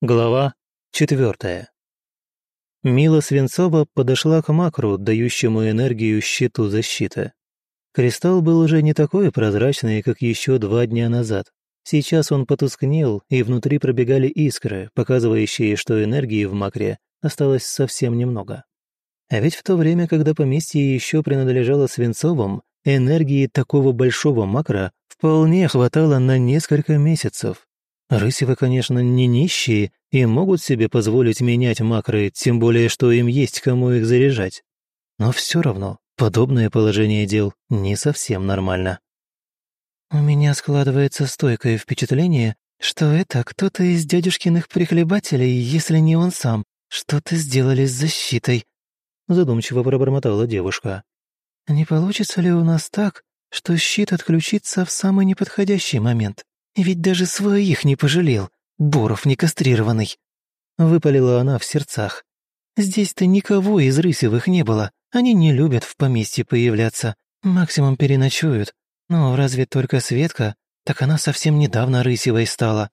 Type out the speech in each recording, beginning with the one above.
Глава четвертая. Мила Свинцова подошла к макру, дающему энергию щиту защиты. Кристалл был уже не такой прозрачный, как еще два дня назад. Сейчас он потускнел, и внутри пробегали искры, показывающие, что энергии в макре осталось совсем немного. А ведь в то время, когда поместье еще принадлежало Свинцовым, энергии такого большого макра вполне хватало на несколько месяцев. Рысевы, конечно, не нищие и могут себе позволить менять макры, тем более, что им есть кому их заряжать. Но все равно подобное положение дел не совсем нормально. «У меня складывается стойкое впечатление, что это кто-то из дядюшкиных прихлебателей, если не он сам, что-то сделали с защитой», задумчиво пробормотала девушка. «Не получится ли у нас так, что щит отключится в самый неподходящий момент?» Ведь даже своих не пожалел, Боров некастрированный. Выпалила она в сердцах. Здесь-то никого из Рысевых не было. Они не любят в поместье появляться. Максимум переночуют. Но разве только Светка? Так она совсем недавно Рысевой стала.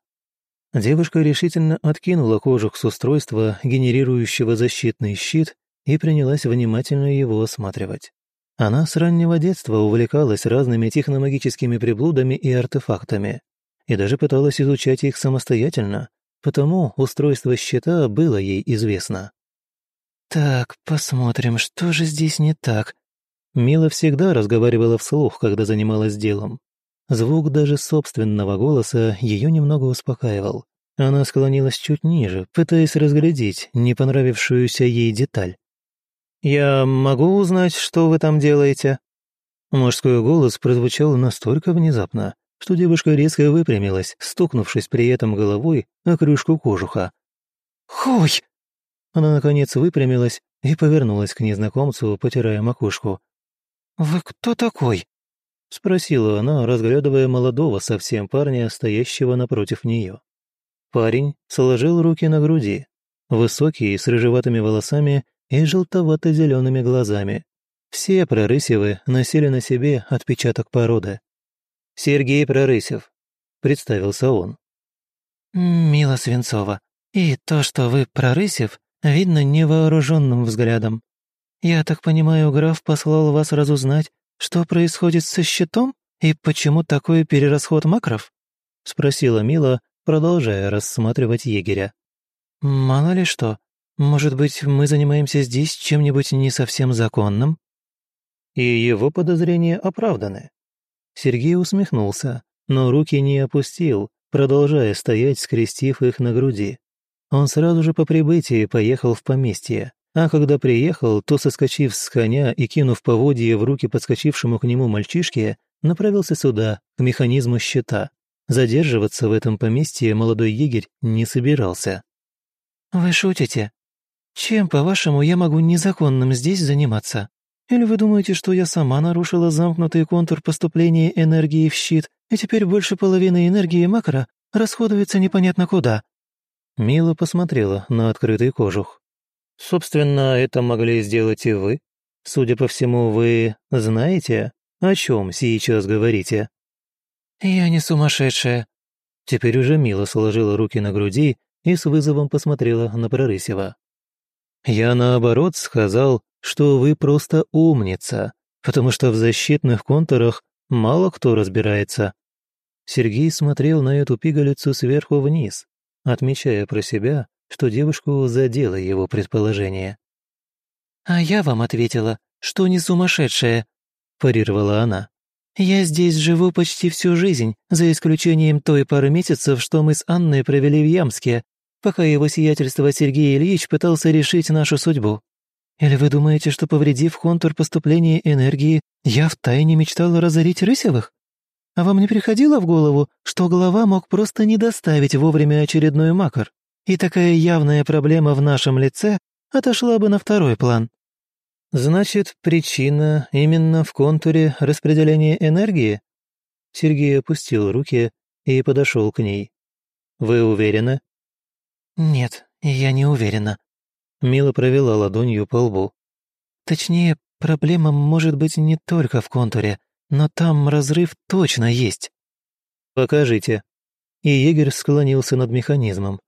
Девушка решительно откинула кожух с устройства, генерирующего защитный щит, и принялась внимательно его осматривать. Она с раннего детства увлекалась разными техномагическими приблудами и артефактами и даже пыталась изучать их самостоятельно, потому устройство щита было ей известно. «Так, посмотрим, что же здесь не так?» Мила всегда разговаривала вслух, когда занималась делом. Звук даже собственного голоса ее немного успокаивал. Она склонилась чуть ниже, пытаясь разглядеть не понравившуюся ей деталь. «Я могу узнать, что вы там делаете?» Мужской голос прозвучал настолько внезапно, что девушка резко выпрямилась, стукнувшись при этом головой о крышку кожуха. «Хуй!» Она, наконец, выпрямилась и повернулась к незнакомцу, потирая макушку. «Вы кто такой?» — спросила она, разглядывая молодого совсем парня, стоящего напротив нее. Парень сложил руки на груди, высокий, с рыжеватыми волосами и желтовато-зелеными глазами. Все прорысевы носили на себе отпечаток породы. Сергей Прорысев», — представился он. «Мила Свинцова, и то, что вы Прорысев, видно невооруженным взглядом. Я так понимаю, граф послал вас разузнать, что происходит со щитом и почему такой перерасход макров?» — спросила Мила, продолжая рассматривать егеря. «Мало ли что, может быть, мы занимаемся здесь чем-нибудь не совсем законным?» И его подозрения оправданы. Сергей усмехнулся, но руки не опустил, продолжая стоять, скрестив их на груди. Он сразу же по прибытии поехал в поместье, а когда приехал, то, соскочив с коня и кинув поводье в руки подскочившему к нему мальчишке, направился сюда, к механизму щита. Задерживаться в этом поместье молодой егерь не собирался. «Вы шутите? Чем, по-вашему, я могу незаконным здесь заниматься?» Или вы думаете, что я сама нарушила замкнутый контур поступления энергии в щит, и теперь больше половины энергии макро расходуется непонятно куда?» Мила посмотрела на открытый кожух. «Собственно, это могли сделать и вы. Судя по всему, вы знаете, о чем сейчас говорите?» «Я не сумасшедшая». Теперь уже Мила сложила руки на груди и с вызовом посмотрела на Прорысева. «Я, наоборот, сказал, что вы просто умница, потому что в защитных контурах мало кто разбирается». Сергей смотрел на эту пигалицу сверху вниз, отмечая про себя, что девушку задело его предположение. «А я вам ответила, что не сумасшедшая», – парировала она. «Я здесь живу почти всю жизнь, за исключением той пары месяцев, что мы с Анной провели в Ямске, пока его сиятельство Сергей Ильич пытался решить нашу судьбу. Или вы думаете, что, повредив контур поступления энергии, я втайне мечтала разорить Рысевых? А вам не приходило в голову, что глава мог просто не доставить вовремя очередной макар, и такая явная проблема в нашем лице отошла бы на второй план? Значит, причина именно в контуре распределения энергии? Сергей опустил руки и подошел к ней. Вы уверены? Нет, я не уверена. Мила провела ладонью по лбу. «Точнее, проблема может быть не только в контуре, но там разрыв точно есть». «Покажите». И егерь склонился над механизмом.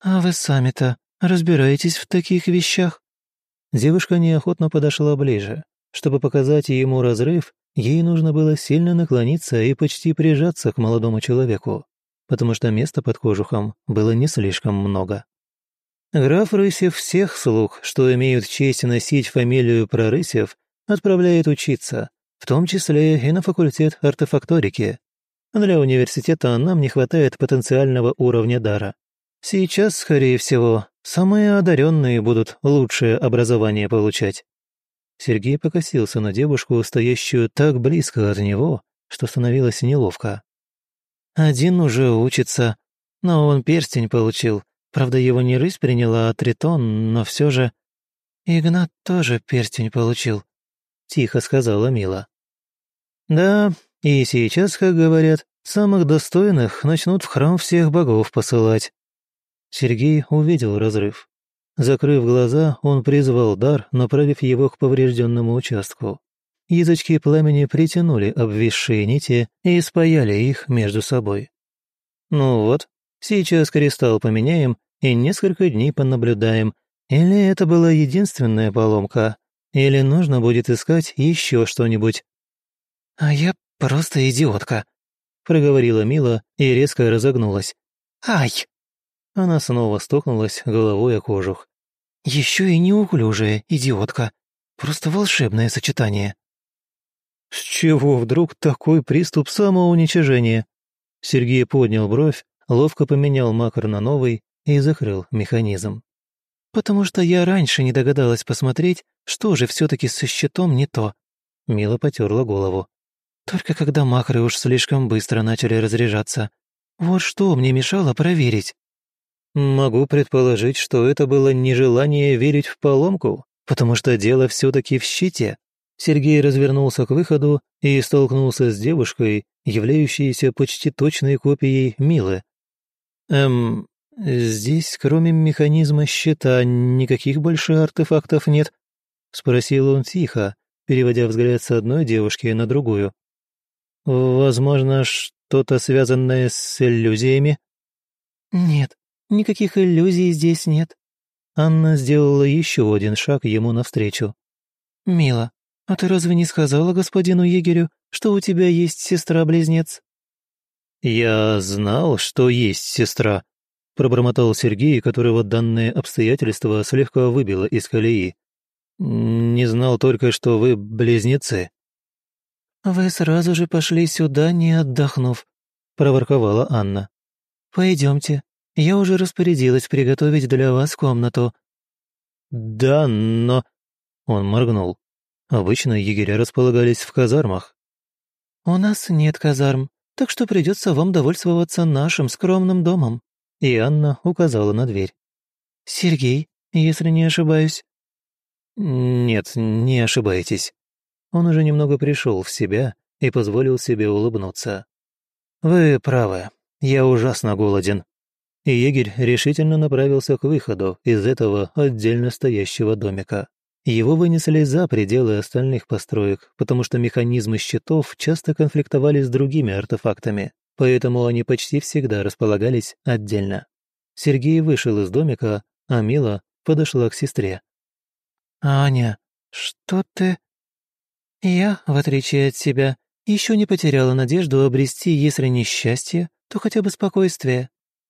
«А вы сами-то разбираетесь в таких вещах?» Девушка неохотно подошла ближе. Чтобы показать ему разрыв, ей нужно было сильно наклониться и почти прижаться к молодому человеку, потому что места под кожухом было не слишком много. Граф Рысев всех слуг, что имеют честь носить фамилию Прорысев, отправляет учиться, в том числе и на факультет артефакторики. Для университета нам не хватает потенциального уровня дара. Сейчас, скорее всего, самые одаренные будут лучшее образование получать. Сергей покосился на девушку, стоящую так близко от него, что становилось неловко. Один уже учится, но он перстень получил. Правда, его не рысь приняла, а тритон, но все же... Игнат тоже перстень получил, тихо сказала Мила. Да, и сейчас, как говорят, самых достойных начнут в храм всех богов посылать. Сергей увидел разрыв. Закрыв глаза, он призвал дар, направив его к поврежденному участку. Язычки пламени притянули обвисшие нити и спаяли их между собой. Ну вот, сейчас кристалл поменяем и несколько дней понаблюдаем, или это была единственная поломка, или нужно будет искать еще что-нибудь. «А я просто идиотка», — проговорила Мила и резко разогнулась. «Ай!» Она снова стукнулась головой о кожух. «Еще и неуклюжая идиотка. Просто волшебное сочетание». «С чего вдруг такой приступ самоуничижения?» Сергей поднял бровь, ловко поменял макар на новый и закрыл механизм. «Потому что я раньше не догадалась посмотреть, что же все таки со щитом не то». Мила потерла голову. «Только когда макры уж слишком быстро начали разряжаться. Вот что мне мешало проверить». Могу предположить, что это было нежелание верить в поломку, потому что дело все-таки в щите. Сергей развернулся к выходу и столкнулся с девушкой, являющейся почти точной копией Милы. «Эм, здесь, кроме механизма щита, никаких больше артефактов нет?» — спросил он тихо, переводя взгляд с одной девушки на другую. «Возможно, что-то связанное с иллюзиями?» «Нет, Никаких иллюзий здесь нет». Анна сделала еще один шаг ему навстречу. «Мила, а ты разве не сказала господину егерю, что у тебя есть сестра-близнец?» «Я знал, что есть сестра», — пробормотал Сергей, которого данное обстоятельство слегка выбило из колеи. «Не знал только, что вы близнецы». «Вы сразу же пошли сюда, не отдохнув», — проворковала Анна. «Пойдемте, я уже распорядилась приготовить для вас комнату». «Да, но...» Он моргнул. Обычно егеря располагались в казармах. «У нас нет казарм, так что придется вам довольствоваться нашим скромным домом». И Анна указала на дверь. «Сергей, если не ошибаюсь». «Нет, не ошибаетесь». Он уже немного пришел в себя и позволил себе улыбнуться. «Вы правы, я ужасно голоден и егерь решительно направился к выходу из этого отдельно стоящего домика. Его вынесли за пределы остальных построек, потому что механизмы щитов часто конфликтовали с другими артефактами, поэтому они почти всегда располагались отдельно. Сергей вышел из домика, а Мила подошла к сестре. «Аня, что ты...» «Я, в отличие от тебя, еще не потеряла надежду обрести, если не счастье, то хотя бы спокойствие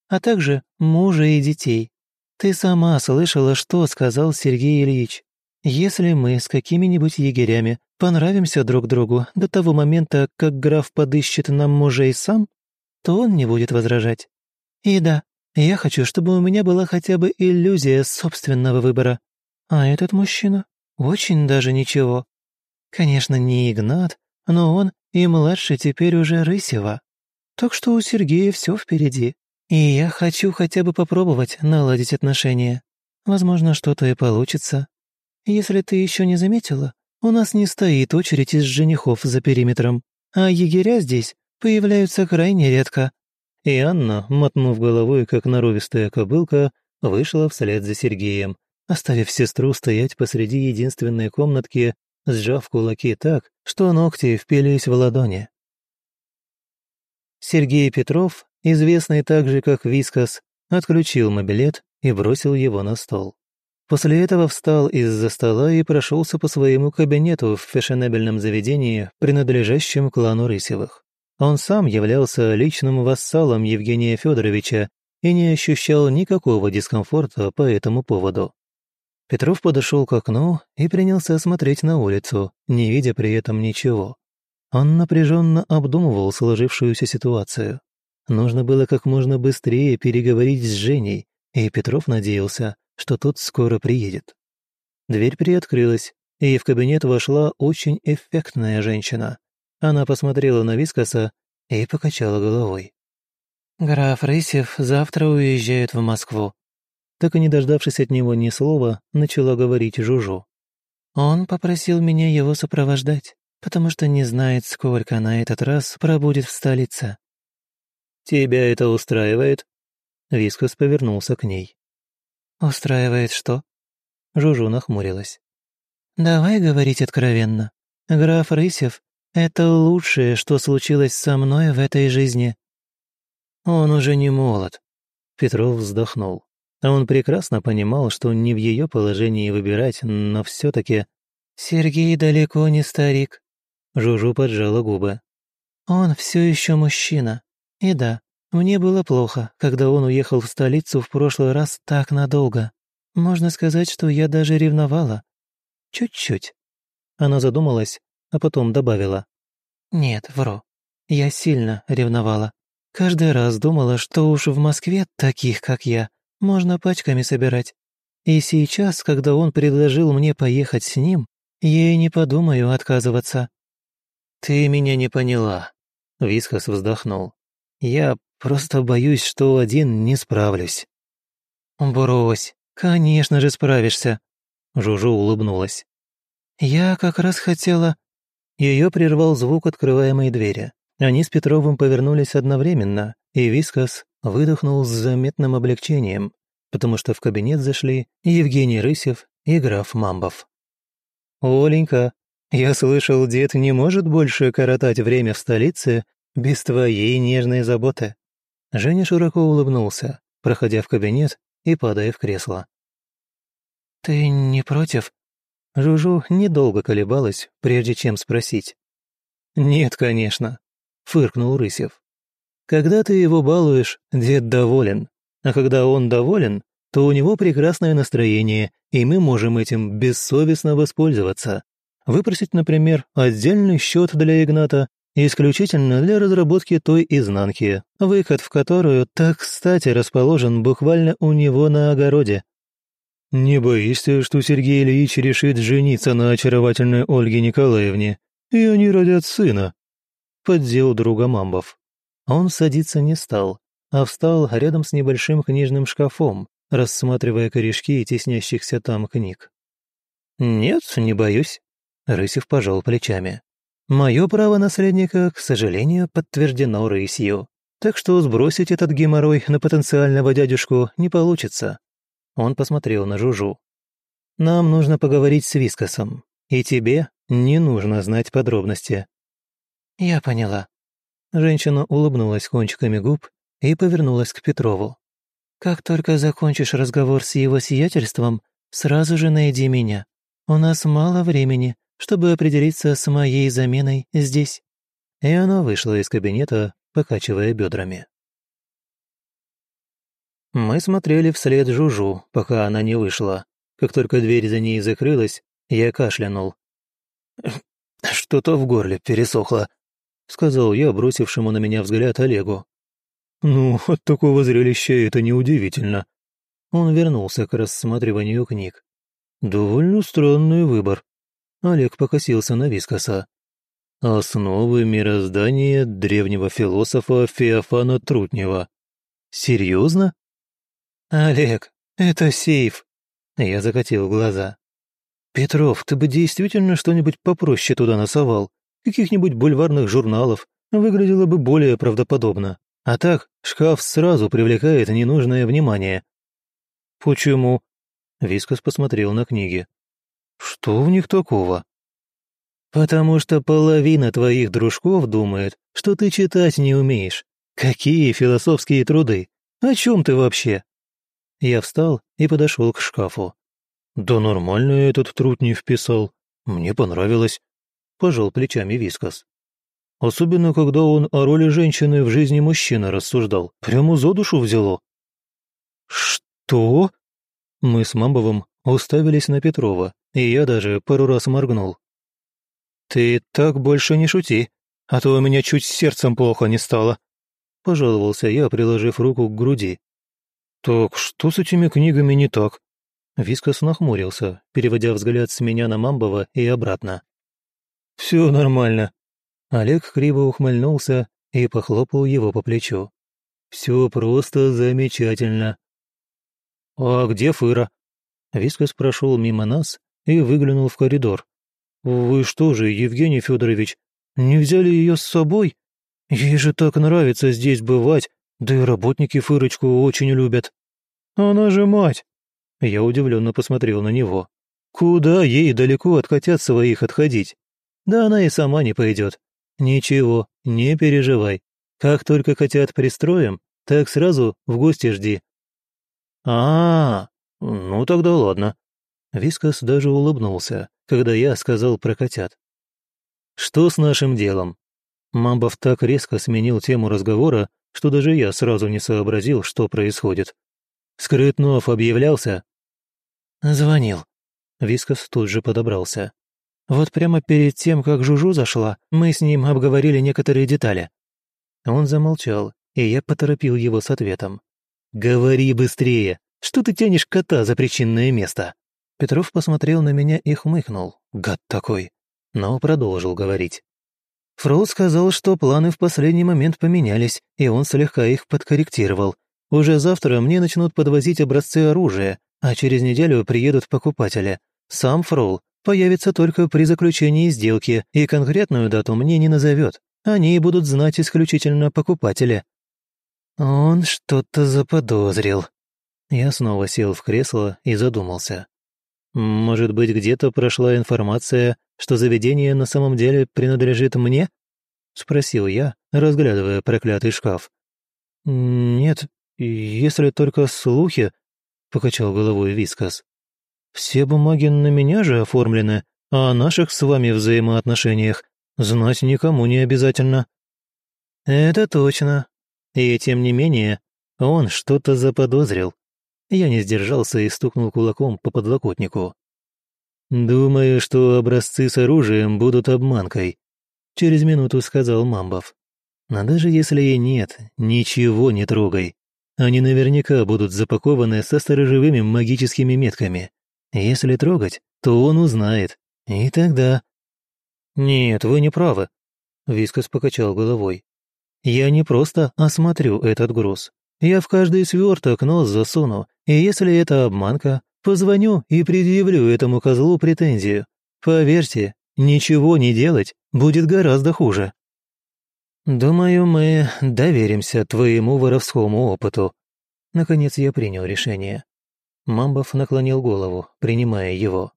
а также мужа и детей. Ты сама слышала, что сказал Сергей Ильич. Если мы с какими-нибудь егерями понравимся друг другу до того момента, как граф подыщет нам мужей сам, то он не будет возражать. И да, я хочу, чтобы у меня была хотя бы иллюзия собственного выбора. А этот мужчина очень даже ничего. Конечно, не Игнат, но он и младше теперь уже Рысева. Так что у Сергея все впереди. И я хочу хотя бы попробовать наладить отношения. Возможно, что-то и получится. Если ты еще не заметила, у нас не стоит очередь из женихов за периметром, а егеря здесь появляются крайне редко». И Анна, мотнув головой, как норовистая кобылка, вышла вслед за Сергеем, оставив сестру стоять посреди единственной комнатки, сжав кулаки так, что ногти впились в ладони. Сергей Петров известный также как Вискас, отключил мобилет и бросил его на стол. После этого встал из-за стола и прошелся по своему кабинету в фешенебельном заведении, принадлежащем клану Рысевых. Он сам являлся личным вассалом Евгения Федоровича и не ощущал никакого дискомфорта по этому поводу. Петров подошел к окну и принялся смотреть на улицу, не видя при этом ничего. Он напряженно обдумывал сложившуюся ситуацию. Нужно было как можно быстрее переговорить с Женей, и Петров надеялся, что тот скоро приедет. Дверь приоткрылась, и в кабинет вошла очень эффектная женщина. Она посмотрела на Вискоса и покачала головой. «Граф Рысев завтра уезжает в Москву». Так и не дождавшись от него ни слова, начала говорить Жужу. «Он попросил меня его сопровождать, потому что не знает, сколько на этот раз пробудет в столице». «Тебя это устраивает?» Вискос повернулся к ней. «Устраивает что?» Жужу нахмурилась. «Давай говорить откровенно. Граф Рысев — это лучшее, что случилось со мной в этой жизни». «Он уже не молод», — Петров вздохнул. Он прекрасно понимал, что не в ее положении выбирать, но все таки «Сергей далеко не старик», — Жужу поджала губы. «Он все еще мужчина. И да, мне было плохо, когда он уехал в столицу в прошлый раз так надолго. Можно сказать, что я даже ревновала. Чуть-чуть. Она задумалась, а потом добавила. Нет, вру. Я сильно ревновала. Каждый раз думала, что уж в Москве таких, как я, можно пачками собирать. И сейчас, когда он предложил мне поехать с ним, я и не подумаю отказываться. «Ты меня не поняла», — Висхас вздохнул. «Я Просто боюсь, что один не справлюсь». «Брось, конечно же справишься», — Жужу улыбнулась. «Я как раз хотела...» Ее прервал звук открываемой двери. Они с Петровым повернулись одновременно, и Вискас выдохнул с заметным облегчением, потому что в кабинет зашли Евгений Рысев и граф Мамбов. «Оленька, я слышал, дед не может больше коротать время в столице без твоей нежной заботы». Женя широко улыбнулся, проходя в кабинет и падая в кресло. «Ты не против?» Жужу недолго колебалась, прежде чем спросить. «Нет, конечно», — фыркнул Рысев. «Когда ты его балуешь, дед доволен. А когда он доволен, то у него прекрасное настроение, и мы можем этим бессовестно воспользоваться. Выпросить, например, отдельный счет для Игната исключительно для разработки той изнанки, выход в которую так кстати расположен буквально у него на огороде. «Не боишься, что Сергей Ильич решит жениться на очаровательной Ольге Николаевне, и они родят сына?» Поддел друга Мамбов. Он садиться не стал, а встал рядом с небольшим книжным шкафом, рассматривая корешки теснящихся там книг. «Нет, не боюсь», — Рысев пожал плечами. Мое право наследника, к сожалению, подтверждено рысью, так что сбросить этот геморрой на потенциального дядюшку не получится. Он посмотрел на Жужу. Нам нужно поговорить с Вискосом, и тебе не нужно знать подробности. Я поняла. Женщина улыбнулась кончиками губ и повернулась к Петрову. «Как только закончишь разговор с его сиятельством, сразу же найди меня. У нас мало времени, чтобы определиться с моей заменой здесь». И она вышла из кабинета, покачивая бедрами. Мы смотрели вслед Жужу, пока она не вышла. Как только дверь за ней закрылась, я кашлянул. «Что-то в горле пересохло», — сказал я, бросившему на меня взгляд Олегу. «Ну, от такого зрелища это неудивительно». Он вернулся к рассматриванию книг. «Довольно странный выбор. Олег покосился на Вискоса. «Основы мироздания древнего философа Феофана Трутнева. Серьезно?» «Олег, это сейф!» Я закатил глаза. «Петров, ты бы действительно что-нибудь попроще туда насовал. Каких-нибудь бульварных журналов. Выглядело бы более правдоподобно. А так, шкаф сразу привлекает ненужное внимание». «Почему?» Вискос посмотрел на книги. Что в них такого? Потому что половина твоих дружков думает, что ты читать не умеешь. Какие философские труды? О чем ты вообще?» Я встал и подошел к шкафу. «Да нормально этот труд не вписал. Мне понравилось», — пожал плечами Вискас. Особенно, когда он о роли женщины в жизни мужчины рассуждал. Прямо за душу взяло. «Что?» Мы с Мамбовым уставились на Петрова, и я даже пару раз моргнул. «Ты так больше не шути, а то у меня чуть сердцем плохо не стало», — пожаловался я, приложив руку к груди. «Так что с этими книгами не так?» Вискас нахмурился, переводя взгляд с меня на Мамбова и обратно. «Все нормально». Олег криво ухмыльнулся и похлопал его по плечу. «Все просто замечательно». «А где Фыра?» Вискас прошел мимо нас и выглянул в коридор. «Вы что же, Евгений Федорович, не взяли ее с собой? Ей же так нравится здесь бывать, да и работники Фырочку очень любят». «Она же мать!» Я удивленно посмотрел на него. «Куда ей далеко от котят своих отходить? Да она и сама не пойдет. Ничего, не переживай. Как только котят пристроим, так сразу в гости жди». «А, -а, -а ну тогда ладно». Вискас даже улыбнулся, когда я сказал про котят. «Что с нашим делом?» Мамбов так резко сменил тему разговора, что даже я сразу не сообразил, что происходит. Скрытнов объявлялся?» «Звонил». Вискас тут же подобрался. «Вот прямо перед тем, как Жужу зашла, мы с ним обговорили некоторые детали». Он замолчал, и я поторопил его с ответом. «Говори быстрее! Что ты тянешь кота за причинное место?» Петров посмотрел на меня и хмыкнул. Гад такой. Но продолжил говорить. Фрол сказал, что планы в последний момент поменялись, и он слегка их подкорректировал. Уже завтра мне начнут подвозить образцы оружия, а через неделю приедут покупатели. Сам Фрол появится только при заключении сделки, и конкретную дату мне не назовет. Они будут знать исключительно покупатели. Он что-то заподозрил. Я снова сел в кресло и задумался. Может быть, где-то прошла информация, что заведение на самом деле принадлежит мне? Спросил я, разглядывая проклятый шкаф. Нет, «Если только слухи», — покачал головой Вискас. «Все бумаги на меня же оформлены, а о наших с вами взаимоотношениях знать никому не обязательно». «Это точно. И тем не менее, он что-то заподозрил». Я не сдержался и стукнул кулаком по подлокотнику. «Думаю, что образцы с оружием будут обманкой», — через минуту сказал Мамбов. «Но даже если и нет, ничего не трогай. Они наверняка будут запакованы со сторожевыми магическими метками. Если трогать, то он узнает. И тогда... «Нет, вы не правы», — Вискас покачал головой. «Я не просто осмотрю этот груз. Я в каждый сверток нос засуну, и если это обманка, позвоню и предъявлю этому козлу претензию. Поверьте, ничего не делать будет гораздо хуже». «Думаю, мы доверимся твоему воровскому опыту». Наконец я принял решение. Мамбов наклонил голову, принимая его.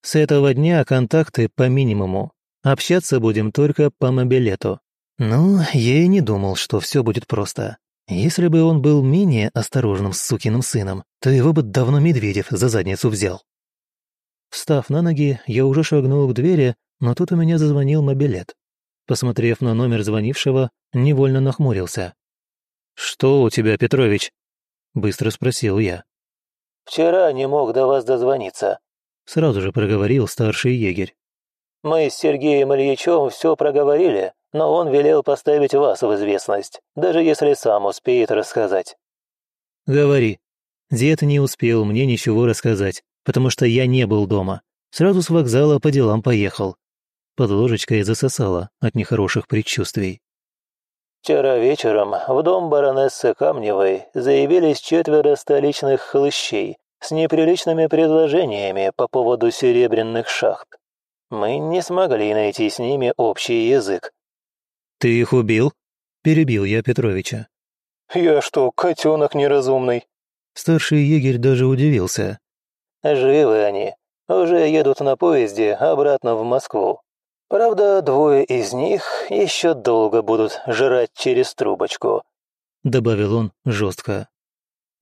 «С этого дня контакты по минимуму. Общаться будем только по мобилету». Ну, я и не думал, что все будет просто. Если бы он был менее осторожным с сукиным сыном, то его бы давно Медведев за задницу взял. Встав на ноги, я уже шагнул к двери, но тут у меня зазвонил мобилет. Посмотрев на номер звонившего, невольно нахмурился. «Что у тебя, Петрович?» — быстро спросил я. «Вчера не мог до вас дозвониться», — сразу же проговорил старший егерь. «Мы с Сергеем Ильичем все проговорили, но он велел поставить вас в известность, даже если сам успеет рассказать». «Говори. Дед не успел мне ничего рассказать, потому что я не был дома. Сразу с вокзала по делам поехал. Под ложечкой засосала от нехороших предчувствий. Вчера вечером в дом баронессы Камневой заявились четверо столичных хлыщей с неприличными предложениями по поводу серебряных шахт. Мы не смогли найти с ними общий язык. «Ты их убил?» – перебил я Петровича. «Я что, котенок неразумный?» Старший егерь даже удивился. «Живы они. Уже едут на поезде обратно в Москву. Правда, двое из них еще долго будут жрать через трубочку. — добавил он жестко.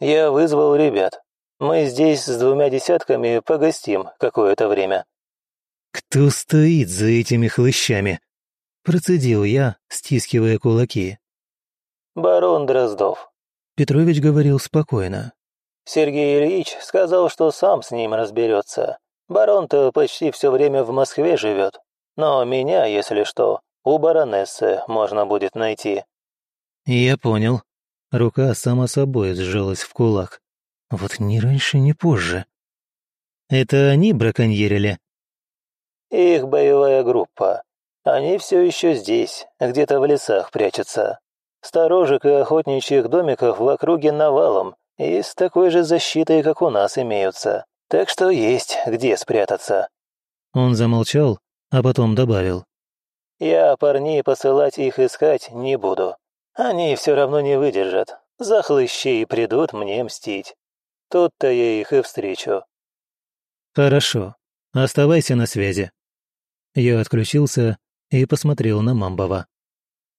«Я вызвал ребят. Мы здесь с двумя десятками погостим какое-то время». «Кто стоит за этими хлыщами?» — процедил я, стискивая кулаки. «Барон Дроздов». Петрович говорил спокойно. «Сергей Ильич сказал, что сам с ним разберется. Барон-то почти все время в Москве живет. Но меня, если что, у баронессы можно будет найти». «Я понял». Рука сама собой сжалась в кулак. Вот ни раньше, ни позже. «Это они браконьерили?» «Их боевая группа. Они все еще здесь, где-то в лесах прячутся. Сторожек и охотничьих домиков в округе навалом, и с такой же защитой, как у нас имеются. Так что есть где спрятаться». Он замолчал, а потом добавил. «Я парней посылать их искать не буду. Они все равно не выдержат. За хлыщей придут мне мстить. Тут-то я их и встречу». «Хорошо. Оставайся на связи». Я отключился и посмотрел на Мамбова.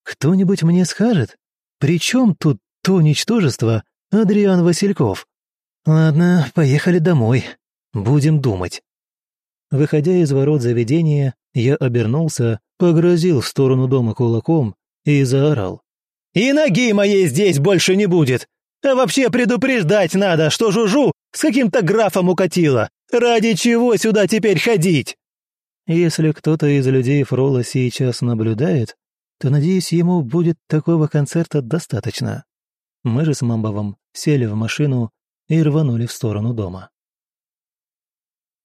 «Кто-нибудь мне скажет, при чем тут то ничтожество Адриан Васильков? Ладно, поехали домой. Будем думать». Выходя из ворот заведения, я обернулся, погрозил в сторону дома кулаком и заорал. «И ноги моей здесь больше не будет! А вообще предупреждать надо, что Жужу с каким-то графом укатила! Ради чего сюда теперь ходить?» Если кто-то из людей Фрола сейчас наблюдает, то, надеюсь, ему будет такого концерта достаточно. Мы же с Мамбовым сели в машину и рванули в сторону дома.